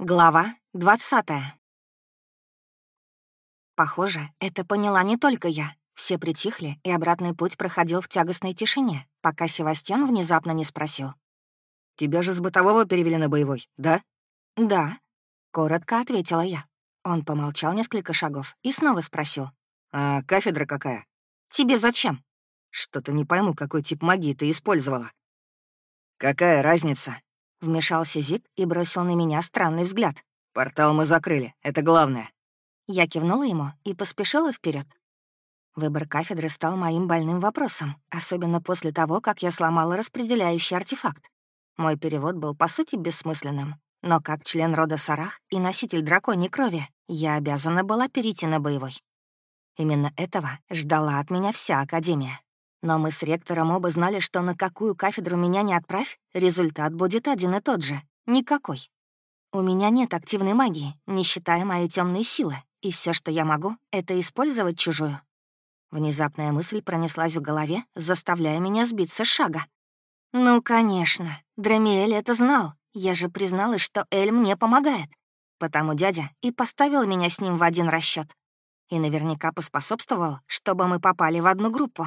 Глава 20 Похоже, это поняла не только я. Все притихли, и обратный путь проходил в тягостной тишине, пока Севастьян внезапно не спросил. «Тебя же с бытового перевели на боевой, да?» «Да», — коротко ответила я. Он помолчал несколько шагов и снова спросил. «А кафедра какая?» «Тебе зачем?» «Что-то не пойму, какой тип магии ты использовала». «Какая разница?» Вмешался Зик и бросил на меня странный взгляд. «Портал мы закрыли, это главное». Я кивнула ему и поспешила вперед. Выбор кафедры стал моим больным вопросом, особенно после того, как я сломала распределяющий артефакт. Мой перевод был, по сути, бессмысленным. Но как член рода Сарах и носитель драконьей крови, я обязана была перейти на боевой. Именно этого ждала от меня вся Академия. Но мы с ректором оба знали, что на какую кафедру меня не отправь, результат будет один и тот же — никакой. У меня нет активной магии, не считая моей темной силы, и все, что я могу, — это использовать чужую. Внезапная мысль пронеслась в голове, заставляя меня сбиться с шага. «Ну, конечно, Драмиэль это знал. Я же призналась, что Эль мне помогает. Потому дядя и поставил меня с ним в один расчет. И наверняка поспособствовал, чтобы мы попали в одну группу.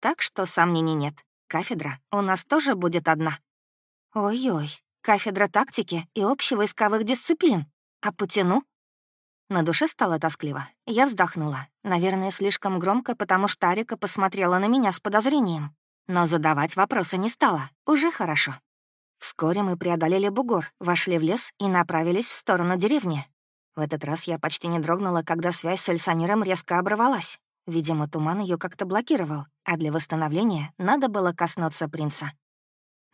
Так что сомнений нет. Кафедра у нас тоже будет одна. Ой-ой, кафедра тактики и общевойсковых дисциплин. А потяну? На душе стало тоскливо. Я вздохнула. Наверное, слишком громко, потому что Арика посмотрела на меня с подозрением. Но задавать вопросы не стала. Уже хорошо. Вскоре мы преодолели бугор, вошли в лес и направились в сторону деревни. В этот раз я почти не дрогнула, когда связь с Эльсониром резко оборвалась. Видимо, туман ее как-то блокировал, а для восстановления надо было коснуться принца.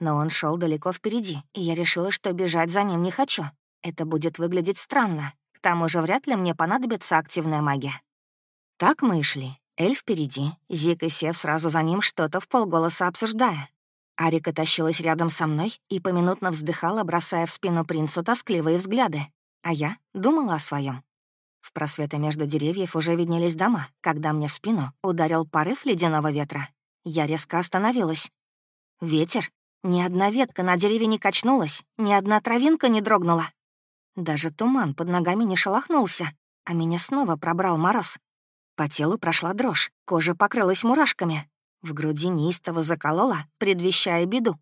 Но он шел далеко впереди, и я решила, что бежать за ним не хочу. Это будет выглядеть странно. К тому же вряд ли мне понадобится активная магия. Так мы и шли. Эль впереди, Зик и Сев сразу за ним что-то в полголоса обсуждая. Арика тащилась рядом со мной и поминутно вздыхала, бросая в спину принцу тоскливые взгляды. А я думала о своем. В просветы между деревьев уже виднелись дома, когда мне в спину ударил порыв ледяного ветра. Я резко остановилась. Ветер? Ни одна ветка на дереве не качнулась, ни одна травинка не дрогнула. Даже туман под ногами не шелохнулся, а меня снова пробрал мороз. По телу прошла дрожь, кожа покрылась мурашками. В груди неистово заколола, предвещая беду.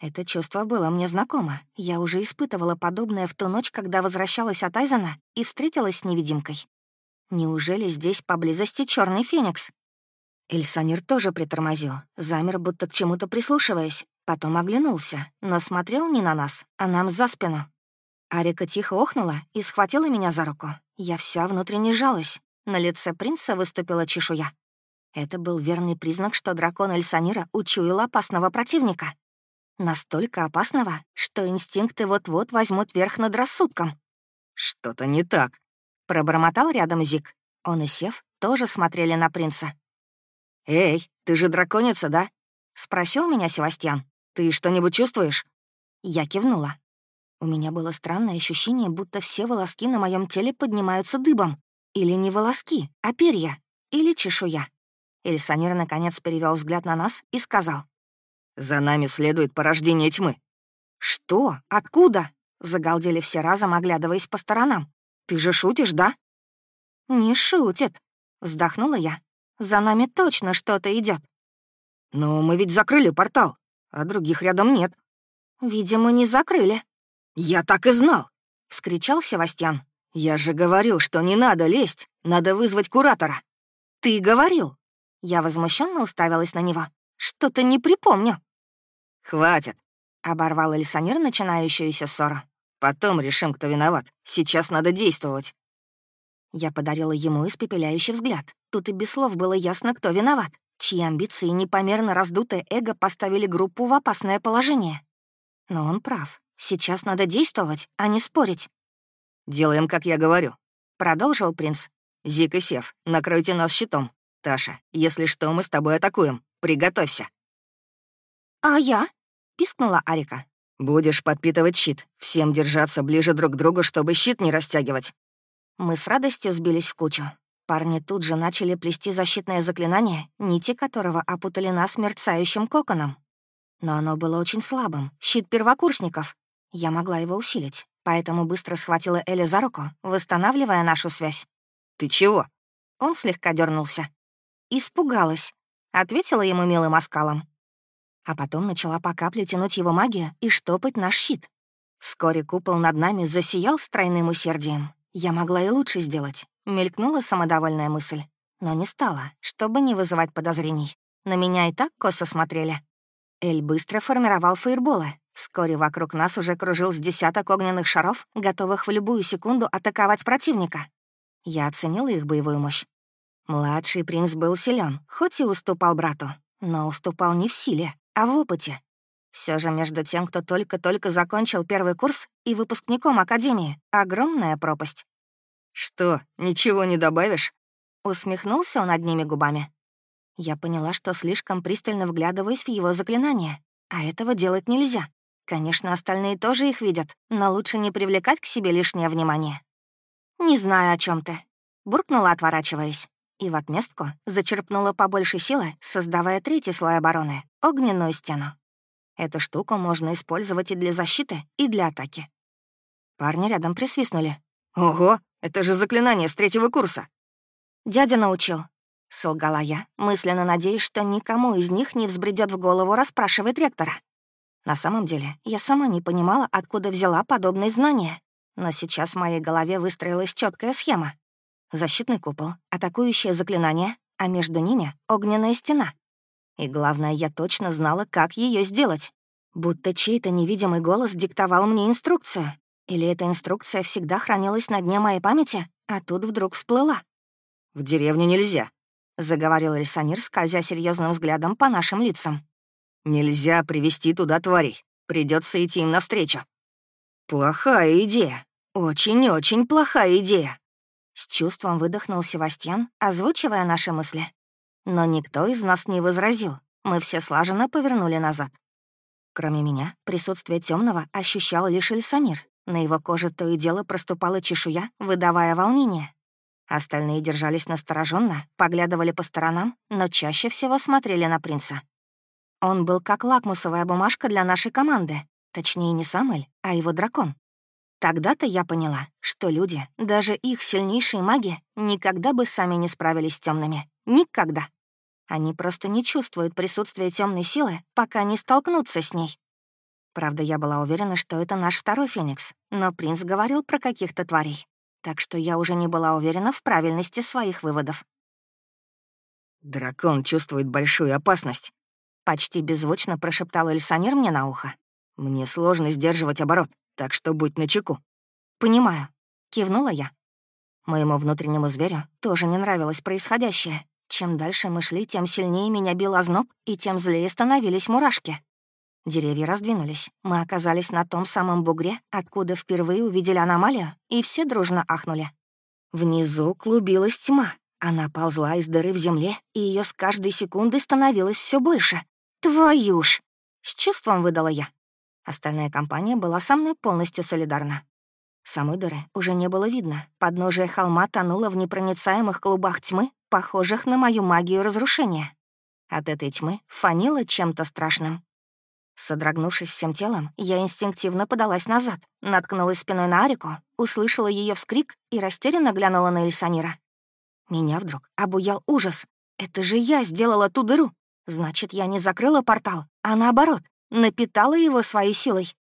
Это чувство было мне знакомо. Я уже испытывала подобное в ту ночь, когда возвращалась от Айзена и встретилась с невидимкой. Неужели здесь поблизости черный феникс? Эльсанир тоже притормозил, замер, будто к чему-то прислушиваясь, потом оглянулся, но смотрел не на нас, а нам за спину. Арика тихо охнула и схватила меня за руку. Я вся внутренне жалась. На лице принца выступила чешуя. Это был верный признак, что дракон Эльсанира учуял опасного противника. Настолько опасного, что инстинкты вот-вот возьмут верх над рассудком. «Что-то не так», — пробормотал рядом Зик. Он и Сев тоже смотрели на принца. «Эй, ты же драконица, да?» — спросил меня Севастьян. «Ты что-нибудь чувствуешь?» Я кивнула. У меня было странное ощущение, будто все волоски на моем теле поднимаются дыбом. Или не волоски, а перья. Или чешуя. Эльсанир наконец перевел взгляд на нас и сказал. За нами следует порождение тьмы». «Что? Откуда?» — загалдели все разом, оглядываясь по сторонам. «Ты же шутишь, да?» «Не шутит», — вздохнула я. «За нами точно что-то идет. «Но мы ведь закрыли портал, а других рядом нет». «Видимо, не закрыли». «Я так и знал!» — вскричал Севастьян. «Я же говорил, что не надо лезть, надо вызвать куратора». «Ты говорил?» Я возмущенно уставилась на него. «Что-то не припомню». «Хватит», — оборвал Эльсонир начинающуюся ссору. «Потом решим, кто виноват. Сейчас надо действовать». Я подарила ему испепеляющий взгляд. Тут и без слов было ясно, кто виноват, чьи амбиции и непомерно раздутое эго поставили группу в опасное положение. Но он прав. Сейчас надо действовать, а не спорить. «Делаем, как я говорю», — продолжил принц. «Зик и Сев, накройте нас щитом. Таша, если что, мы с тобой атакуем. Приготовься». «А я?» — пискнула Арика. «Будешь подпитывать щит. Всем держаться ближе друг к другу, чтобы щит не растягивать». Мы с радостью сбились в кучу. Парни тут же начали плести защитное заклинание, нити которого опутали нас мерцающим коконом. Но оно было очень слабым, щит первокурсников. Я могла его усилить, поэтому быстро схватила Эли за руку, восстанавливая нашу связь. «Ты чего?» Он слегка дернулся. «Испугалась», — ответила ему милым оскалом. А потом начала по капле тянуть его магию и штопать наш щит. Вскоре купол над нами засиял с тройным усердием. Я могла и лучше сделать. Мелькнула самодовольная мысль. Но не стала, чтобы не вызывать подозрений. На меня и так косо смотрели. Эль быстро формировал фейерболы. Вскоре вокруг нас уже кружил с десяток огненных шаров, готовых в любую секунду атаковать противника. Я оценила их боевую мощь. Младший принц был силен, хоть и уступал брату, но уступал не в силе, а в опыте. Все же между тем, кто только-только закончил первый курс, и выпускником Академии, огромная пропасть. «Что, ничего не добавишь?» Усмехнулся он одними губами. Я поняла, что слишком пристально вглядываюсь в его заклинания, а этого делать нельзя. Конечно, остальные тоже их видят, но лучше не привлекать к себе лишнее внимание. «Не знаю, о чем ты», — буркнула, отворачиваясь, и в отместку зачерпнула побольше силы, создавая третий слой обороны — огненную стену. Эту штуку можно использовать и для защиты, и для атаки. Парни рядом присвистнули. «Ого, это же заклинание с третьего курса!» «Дядя научил», — солгала я, мысленно надеясь, что никому из них не взбредет в голову расспрашивать ректора. На самом деле, я сама не понимала, откуда взяла подобные знания. Но сейчас в моей голове выстроилась четкая схема. Защитный купол, атакующее заклинание, а между ними — огненная стена. И главное, я точно знала, как ее сделать. Будто чей-то невидимый голос диктовал мне инструкцию. Или эта инструкция всегда хранилась на дне моей памяти, а тут вдруг всплыла. «В деревню нельзя», — заговорил Рисанир, скользя серьезным взглядом по нашим лицам. «Нельзя привести туда тварей. Придется идти им навстречу». «Плохая идея. Очень-очень плохая идея». С чувством выдохнул Севастьян, озвучивая наши мысли. Но никто из нас не возразил. Мы все слаженно повернули назад. Кроме меня, присутствие темного ощущал лишь Эльсанир. На его коже то и дело проступала чешуя, выдавая волнение. Остальные держались настороженно, поглядывали по сторонам, но чаще всего смотрели на принца. Он был как лакмусовая бумажка для нашей команды. Точнее, не сам Эль, а его дракон. Тогда-то я поняла, что люди, даже их сильнейшие маги, никогда бы сами не справились с темными. Никогда. Они просто не чувствуют присутствия темной силы, пока не столкнутся с ней. Правда, я была уверена, что это наш второй Феникс, но принц говорил про каких-то тварей. Так что я уже не была уверена в правильности своих выводов. «Дракон чувствует большую опасность», — почти беззвучно прошептал Эльсанир мне на ухо. «Мне сложно сдерживать оборот, так что будь начеку». «Понимаю», — кивнула я. Моему внутреннему зверю тоже не нравилось происходящее, чем дальше мы шли, тем сильнее меня бил озноб, и тем злее становились мурашки. Деревья раздвинулись. Мы оказались на том самом бугре, откуда впервые увидели аномалию, и все дружно ахнули. Внизу клубилась тьма. Она ползла из дыры в земле, и ее с каждой секундой становилось все больше. «Твою ж!» — с чувством выдала я. Остальная компания была со мной полностью солидарна. Самой дыры уже не было видно. Подножие холма тонуло в непроницаемых клубах тьмы, похожих на мою магию разрушения. От этой тьмы фанило чем-то страшным. Содрогнувшись всем телом, я инстинктивно подалась назад, наткнулась спиной на Арику, услышала ее вскрик и растерянно глянула на Эльсанира. Меня вдруг обуял ужас. Это же я сделала ту дыру. Значит, я не закрыла портал, а наоборот, напитала его своей силой.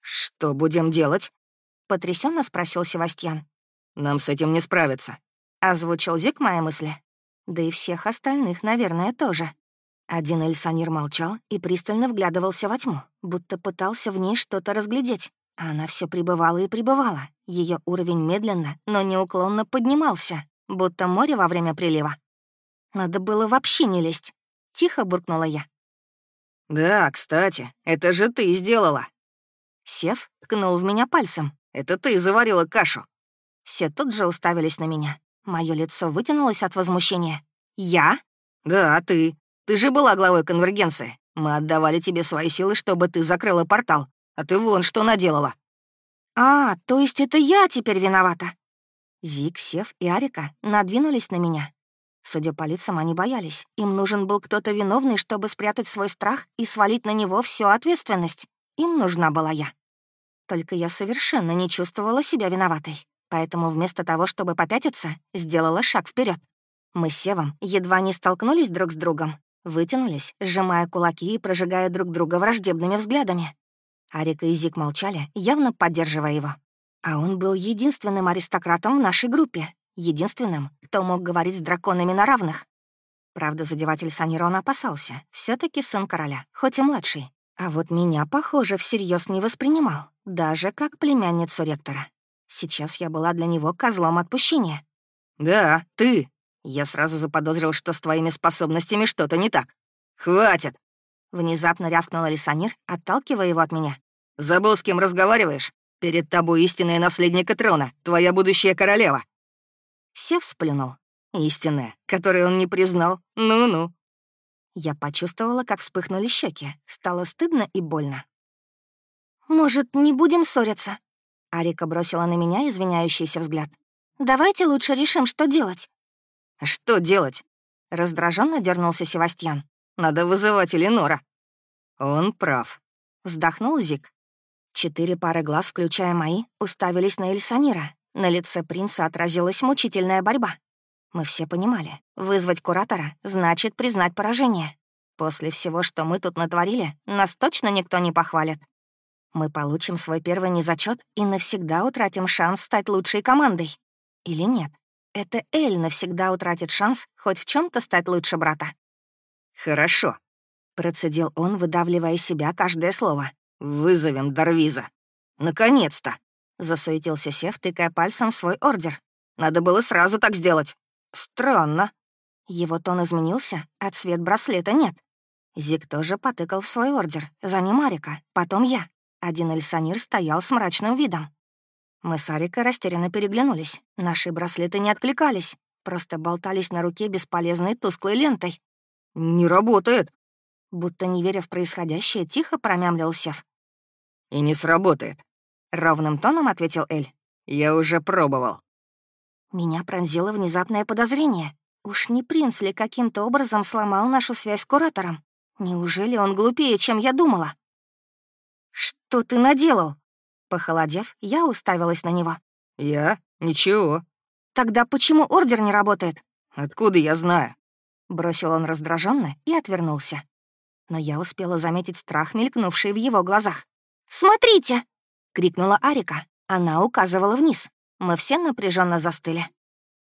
«Что будем делать?» — потрясенно спросил Севастьян. «Нам с этим не справиться», Озвучил Зик мои мысли. Да и всех остальных, наверное, тоже. Один Эльсанир молчал и пристально вглядывался во тьму, будто пытался в ней что-то разглядеть. А она все пребывала и пребывала. Ее уровень медленно, но неуклонно поднимался, будто море во время прилива. Надо было вообще не лезть. Тихо буркнула я. «Да, кстати, это же ты сделала!» Сев ткнул в меня пальцем. «Это ты заварила кашу!» Все тут же уставились на меня. Мое лицо вытянулось от возмущения. «Я?» «Да, ты. Ты же была главой конвергенции. Мы отдавали тебе свои силы, чтобы ты закрыла портал. А ты вон что наделала». «А, то есть это я теперь виновата?» Зик, Сев и Арика надвинулись на меня. Судя по лицам, они боялись. Им нужен был кто-то виновный, чтобы спрятать свой страх и свалить на него всю ответственность. Им нужна была я. Только я совершенно не чувствовала себя виноватой, поэтому вместо того, чтобы попятиться, сделала шаг вперед. Мы с Севом едва не столкнулись друг с другом, вытянулись, сжимая кулаки и прожигая друг друга враждебными взглядами. Арика и Зик молчали, явно поддерживая его. А он был единственным аристократом в нашей группе, единственным, кто мог говорить с драконами на равных. Правда, задеватель Санирона опасался. все таки сын короля, хоть и младший. А вот меня, похоже, всерьез не воспринимал, даже как племянницу ректора. Сейчас я была для него козлом отпущения. «Да, ты!» Я сразу заподозрил, что с твоими способностями что-то не так. «Хватит!» Внезапно рявкнула Лисанир, отталкивая его от меня. «Забыл, с кем разговариваешь? Перед тобой истинная наследника трона, твоя будущая королева». Сев сплюнул. «Истинная, которую он не признал. Ну-ну». Я почувствовала, как вспыхнули щеки. Стало стыдно и больно. «Может, не будем ссориться?» Арика бросила на меня извиняющийся взгляд. «Давайте лучше решим, что делать». «Что делать?» Раздраженно дернулся Севастьян. «Надо вызывать Эленора». «Он прав», — вздохнул Зик. Четыре пары глаз, включая мои, уставились на Эльсанира. На лице принца отразилась мучительная борьба. Мы все понимали, вызвать куратора значит признать поражение. После всего, что мы тут натворили, нас точно никто не похвалит. Мы получим свой первый незачет и навсегда утратим шанс стать лучшей командой. Или нет? Это Эль навсегда утратит шанс хоть в чем то стать лучше брата. «Хорошо», — процедил он, выдавливая себя каждое слово. «Вызовем Дарвиза. Наконец-то!» — засуетился Сев, тыкая пальцем в свой ордер. «Надо было сразу так сделать. Странно». Его тон изменился, а цвет браслета нет. Зик тоже потыкал в свой ордер, за ним Арика, потом я. Один Эльсанир стоял с мрачным видом. Мы с Арикой растерянно переглянулись. Наши браслеты не откликались, просто болтались на руке бесполезной тусклой лентой. «Не работает!» Будто не веря в происходящее, тихо промямлил Сев. «И не сработает», — ровным тоном ответил Эль. «Я уже пробовал». Меня пронзило внезапное подозрение. Уж не принц ли каким-то образом сломал нашу связь с куратором? Неужели он глупее, чем я думала? «Что ты наделал?» Похолодев, я уставилась на него. «Я? Ничего». «Тогда почему ордер не работает?» «Откуда я знаю?» Бросил он раздраженно и отвернулся. Но я успела заметить страх, мелькнувший в его глазах. «Смотрите!» — крикнула Арика. Она указывала вниз. Мы все напряженно застыли.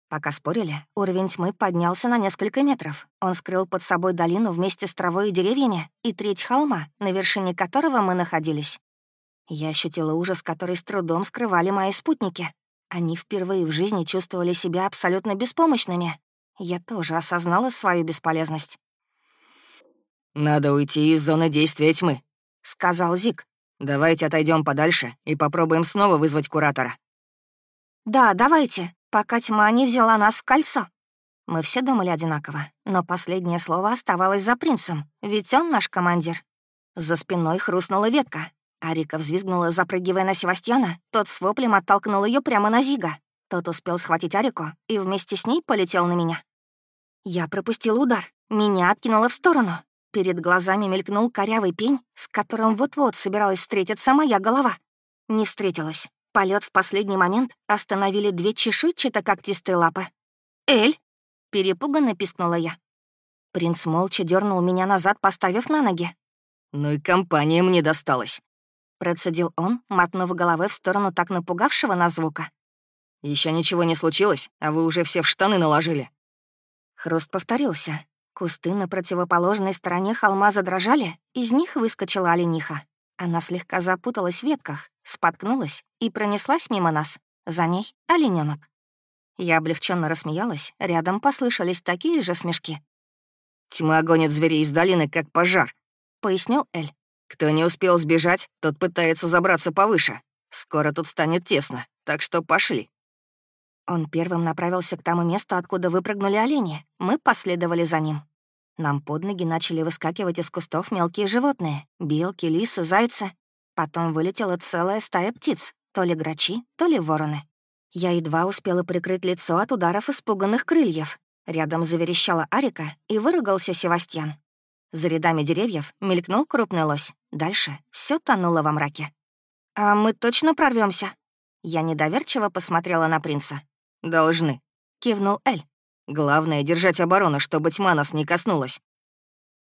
Пока спорили, уровень тьмы поднялся на несколько метров. Он скрыл под собой долину вместе с травой и деревьями и треть холма, на вершине которого мы находились. Я ощутила ужас, который с трудом скрывали мои спутники. Они впервые в жизни чувствовали себя абсолютно беспомощными. Я тоже осознала свою бесполезность. «Надо уйти из зоны действия тьмы», — сказал Зик. «Давайте отойдем подальше и попробуем снова вызвать куратора». «Да, давайте», пока тьма не взяла нас в кольцо. Мы все думали одинаково, но последнее слово оставалось за принцем, ведь он наш командир. За спиной хрустнула ветка. Арика взвизгнула, запрыгивая на Севастьяна. Тот с воплем оттолкнул ее прямо на Зига. Тот успел схватить Арику и вместе с ней полетел на меня. Я пропустил удар. Меня откинуло в сторону. Перед глазами мелькнул корявый пень, с которым вот-вот собиралась встретиться моя голова. Не встретилась. Полет в последний момент остановили две чешуйчато-когтистые лапы. «Эль!» — перепуганно пискнула я. Принц молча дернул меня назад, поставив на ноги. «Ну и компания мне досталась», — процедил он, мотнув головой в сторону так напугавшего нас звука. Еще ничего не случилось, а вы уже все в штаны наложили». Хруст повторился. Кусты на противоположной стороне холма задрожали, из них выскочила олениха. Она слегка запуталась в ветках, споткнулась и пронеслась мимо нас. За ней — оленёнок. Я облегченно рассмеялась, рядом послышались такие же смешки. «Тьма гонит зверей из долины, как пожар», — пояснил Эль. «Кто не успел сбежать, тот пытается забраться повыше. Скоро тут станет тесно, так что пошли». Он первым направился к тому месту, откуда выпрыгнули олени. Мы последовали за ним. Нам под ноги начали выскакивать из кустов мелкие животные — белки, лисы, зайцы. Потом вылетела целая стая птиц, то ли грачи, то ли вороны. Я едва успела прикрыть лицо от ударов испуганных крыльев. Рядом заверещала Арика и выругался Севастьян. За рядами деревьев мелькнул крупный лось. Дальше все тонуло во мраке. «А мы точно прорвемся? Я недоверчиво посмотрела на принца. «Должны», — кивнул Эль. «Главное — держать оборону, чтобы тьма нас не коснулась».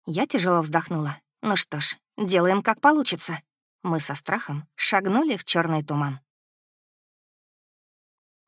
Я тяжело вздохнула. Ну что ж, делаем как получится. Мы со страхом шагнули в черный туман.